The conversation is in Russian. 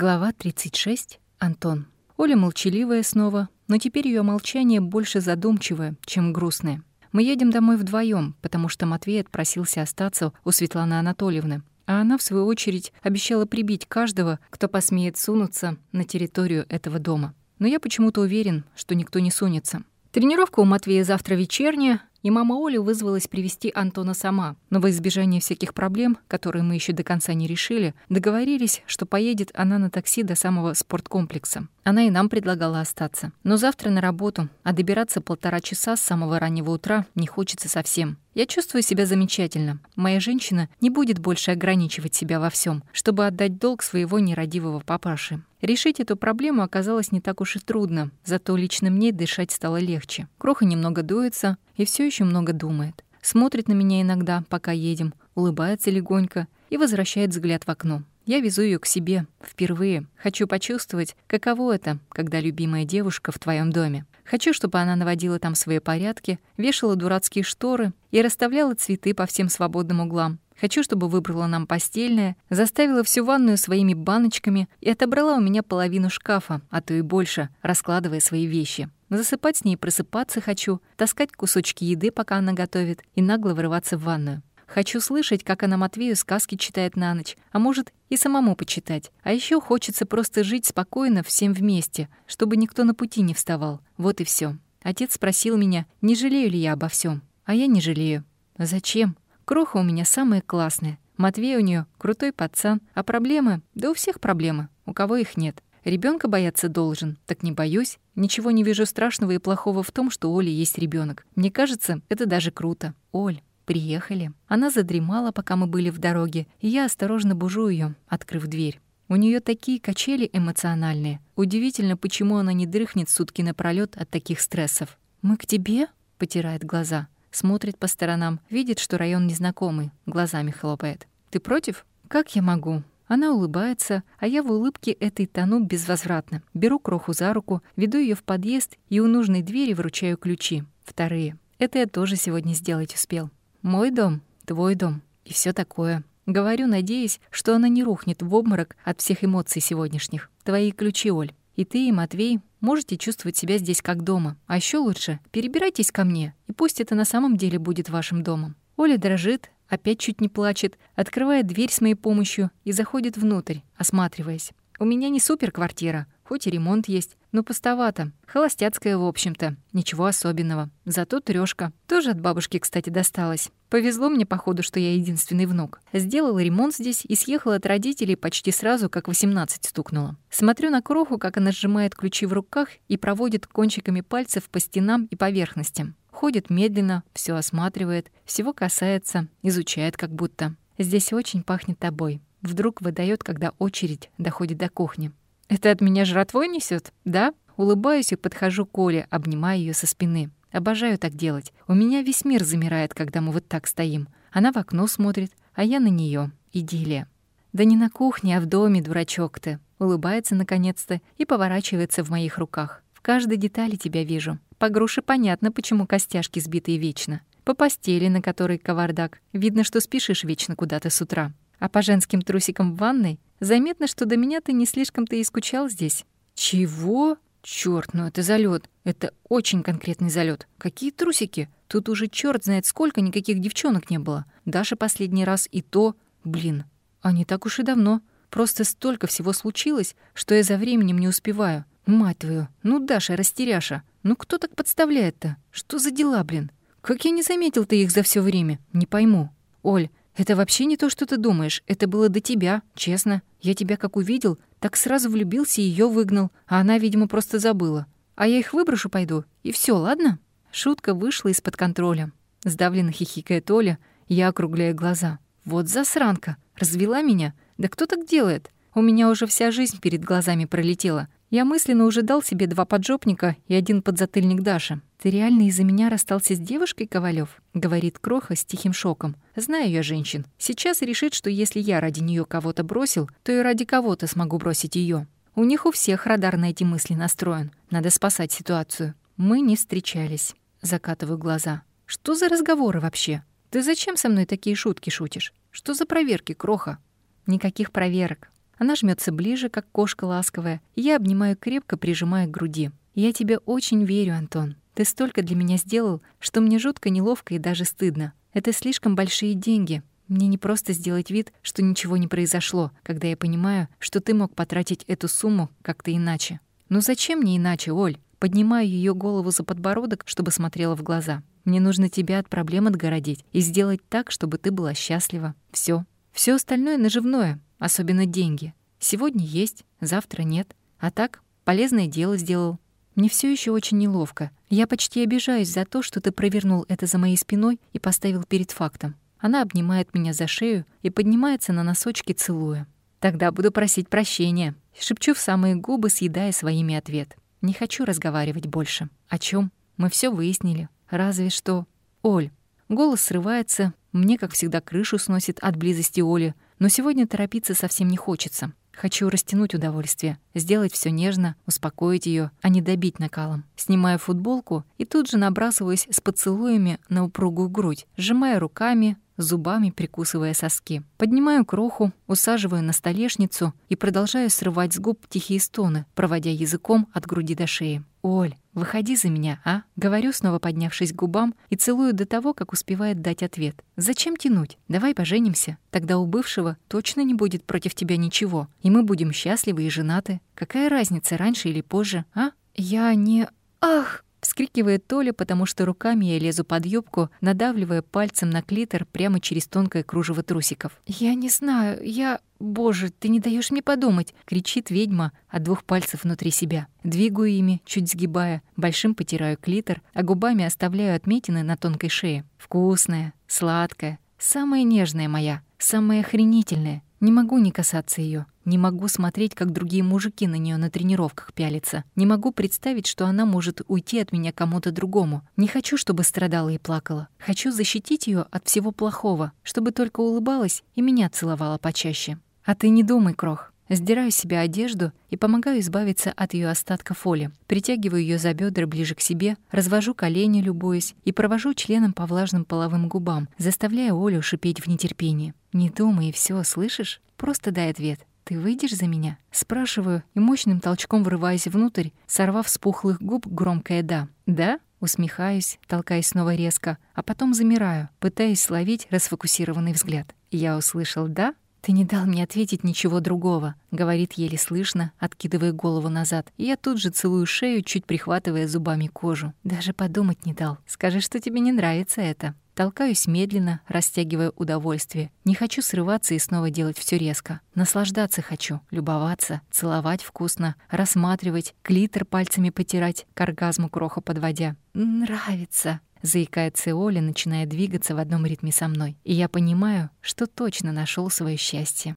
Глава 36. Антон. Оля молчаливая снова, но теперь ее молчание больше задумчивое, чем грустное. Мы едем домой вдвоем, потому что Матвей отпросился остаться у Светланы Анатольевны, а она, в свою очередь, обещала прибить каждого, кто посмеет сунуться на территорию этого дома. Но я почему-то уверен, что никто не сунется. Тренировка у Матвея завтра вечерняя, и мама Оля вызвалась привести Антона сама, но во избежание всяких проблем, которые мы еще до конца не решили, договорились, что поедет она на такси до самого спорткомплекса. Она и нам предлагала остаться. Но завтра на работу, а добираться полтора часа с самого раннего утра не хочется совсем. Я чувствую себя замечательно. Моя женщина не будет больше ограничивать себя во всем, чтобы отдать долг своего нерадивого папаши. Решить эту проблему оказалось не так уж и трудно, зато лично мне дышать стало легче. Кроха немного дуется и все еще много думает. Смотрит на меня иногда, пока едем, улыбается легонько и возвращает взгляд в окно. Я везу ее к себе впервые. Хочу почувствовать, каково это, когда любимая девушка в твоем доме. Хочу, чтобы она наводила там свои порядки, вешала дурацкие шторы и расставляла цветы по всем свободным углам. Хочу, чтобы выбрала нам постельное, заставила всю ванную своими баночками и отобрала у меня половину шкафа, а то и больше, раскладывая свои вещи. Засыпать с ней просыпаться хочу, таскать кусочки еды, пока она готовит, и нагло вырываться в ванную. Хочу слышать, как она Матвею сказки читает на ночь, а может, и самому почитать. А еще хочется просто жить спокойно всем вместе, чтобы никто на пути не вставал. Вот и все. Отец спросил меня, не жалею ли я обо всем, А я не жалею. Зачем? Кроха у меня самая классная. Матвей у нее крутой пацан. А проблемы? Да у всех проблемы. У кого их нет. Ребенка бояться должен. Так не боюсь. Ничего не вижу страшного и плохого в том, что у Оли есть ребенок. Мне кажется, это даже круто. Оль, Приехали. Она задремала, пока мы были в дороге, и я осторожно бужу ее, открыв дверь. У нее такие качели эмоциональные. Удивительно, почему она не дрыхнет сутки напролёт от таких стрессов. «Мы к тебе?» — потирает глаза. Смотрит по сторонам, видит, что район незнакомый, глазами хлопает. «Ты против?» «Как я могу?» Она улыбается, а я в улыбке этой тону безвозвратно. Беру кроху за руку, веду ее в подъезд и у нужной двери вручаю ключи. Вторые. Это я тоже сегодня сделать успел. Мой дом, твой дом и все такое. Говорю, надеясь, что она не рухнет в обморок от всех эмоций сегодняшних. Твои ключи, Оль. И ты, и Матвей можете чувствовать себя здесь как дома. А еще лучше, перебирайтесь ко мне, и пусть это на самом деле будет вашим домом. Оля дрожит, опять чуть не плачет, открывает дверь с моей помощью и заходит внутрь, осматриваясь. У меня не супер квартира, хоть и ремонт есть, но пустовато. Холостяцкая, в общем-то. Ничего особенного. Зато трёшка. Тоже от бабушки, кстати, досталась. Повезло мне, походу, что я единственный внук. Сделала ремонт здесь и съехала от родителей почти сразу, как 18 стукнула. Смотрю на кроху, как она сжимает ключи в руках и проводит кончиками пальцев по стенам и поверхностям. Ходит медленно, все осматривает, всего касается, изучает как будто. Здесь очень пахнет тобой. Вдруг выдает, когда очередь доходит до кухни. «Это от меня жратвой несет, да?» Улыбаюсь и подхожу к Оле, обнимая ее со спины. Обожаю так делать. У меня весь мир замирает, когда мы вот так стоим. Она в окно смотрит, а я на нее. Идиллия. «Да не на кухне, а в доме, дурачок ты!» Улыбается наконец-то и поворачивается в моих руках. «В каждой детали тебя вижу. По груше понятно, почему костяшки сбитые вечно. По постели, на которой кавардак. Видно, что спешишь вечно куда-то с утра. А по женским трусикам в ванной заметно, что до меня ты не слишком-то и скучал здесь. Чего? Чёрт, ну это залет. Это очень конкретный залет. Какие трусики? Тут уже чёрт знает сколько никаких девчонок не было. Даша последний раз и то... Блин, а не так уж и давно. Просто столько всего случилось, что я за временем не успеваю. Мать твою, ну Даша, растеряша. Ну кто так подставляет-то? Что за дела, блин? Как я не заметил ты их за все время? Не пойму. Оль, это вообще не то, что ты думаешь. Это было до тебя, честно. Я тебя как увидел, так сразу влюбился и ее выгнал, а она, видимо, просто забыла. А я их выброшу пойду, и все, ладно?» Шутка вышла из-под контроля. Сдавленно хихикает Оля, я округляю глаза. «Вот засранка! Развела меня? Да кто так делает? У меня уже вся жизнь перед глазами пролетела. Я мысленно уже дал себе два поджопника и один подзатыльник Даши. «Ты реально из-за меня расстался с девушкой, Ковалев? говорит Кроха с тихим шоком. «Знаю я женщин. Сейчас решит, что если я ради нее кого-то бросил, то и ради кого-то смогу бросить ее. У них у всех радар на эти мысли настроен. Надо спасать ситуацию. Мы не встречались. Закатываю глаза. Что за разговоры вообще? Ты зачем со мной такие шутки шутишь? Что за проверки, Кроха? Никаких проверок. Она жмется ближе, как кошка ласковая, я обнимаю крепко, прижимая к груди. «Я тебе очень верю, Антон. Ты столько для меня сделал, что мне жутко неловко и даже стыдно. Это слишком большие деньги. Мне не просто сделать вид, что ничего не произошло, когда я понимаю, что ты мог потратить эту сумму как-то иначе. Ну зачем мне иначе, Оль? Поднимаю ее голову за подбородок, чтобы смотрела в глаза. Мне нужно тебя от проблем отгородить и сделать так, чтобы ты была счастлива. Все. Все остальное наживное, особенно деньги. Сегодня есть, завтра нет. А так, полезное дело сделал. Мне все еще очень неловко. Я почти обижаюсь за то, что ты провернул это за моей спиной и поставил перед фактом. Она обнимает меня за шею и поднимается на носочки, целуя. «Тогда буду просить прощения», — шепчу в самые губы, съедая своими ответ. «Не хочу разговаривать больше. О чем? Мы все выяснили. Разве что... Оль». Голос срывается, мне, как всегда, крышу сносит от близости Оли, но сегодня торопиться совсем не хочется. Хочу растянуть удовольствие, сделать все нежно, успокоить ее, а не добить накалом. Снимаю футболку и тут же набрасываюсь с поцелуями на упругую грудь, сжимая руками, зубами прикусывая соски. Поднимаю кроху, усаживаю на столешницу и продолжаю срывать с губ тихие стоны, проводя языком от груди до шеи. «Оль, выходи за меня, а?» Говорю, снова поднявшись к губам, и целую до того, как успевает дать ответ. «Зачем тянуть? Давай поженимся. Тогда у бывшего точно не будет против тебя ничего, и мы будем счастливы и женаты. Какая разница, раньше или позже, а?» «Я не...» «Ах!» Вскрикивает Толя, потому что руками я лезу под юбку, надавливая пальцем на клитор прямо через тонкое кружево трусиков. «Я не знаю, я... Боже, ты не даешь мне подумать!» — кричит ведьма от двух пальцев внутри себя. Двигаю ими, чуть сгибая, большим потираю клитор, а губами оставляю отметины на тонкой шее. Вкусная, сладкая, самая нежная моя, самая охренительная. Не могу не касаться ее. Не могу смотреть, как другие мужики на нее на тренировках пялятся. Не могу представить, что она может уйти от меня кому-то другому. Не хочу, чтобы страдала и плакала. Хочу защитить ее от всего плохого, чтобы только улыбалась и меня целовала почаще. А ты не думай, Крох. Сдираю с себя одежду и помогаю избавиться от ее остатка фоли. Притягиваю ее за бедра ближе к себе, развожу колени, любуясь, и провожу членом по влажным половым губам, заставляя Олю шипеть в нетерпении. «Не думай, и всё, слышишь? Просто дай ответ. «Ты выйдешь за меня?» Спрашиваю и мощным толчком врываясь внутрь, сорвав с пухлых губ громкое «да». «Да?» Усмехаюсь, толкаясь снова резко, а потом замираю, пытаясь словить расфокусированный взгляд. Я услышал «да», «Ты не дал мне ответить ничего другого», — говорит еле слышно, откидывая голову назад. Я тут же целую шею, чуть прихватывая зубами кожу. «Даже подумать не дал. Скажи, что тебе не нравится это». Толкаюсь медленно, растягивая удовольствие. Не хочу срываться и снова делать все резко. Наслаждаться хочу, любоваться, целовать вкусно, рассматривать, клитор пальцами потирать, к оргазму кроха подводя. «Нравится», — заикается Оля, начиная двигаться в одном ритме со мной. И я понимаю, что точно нашел свое счастье.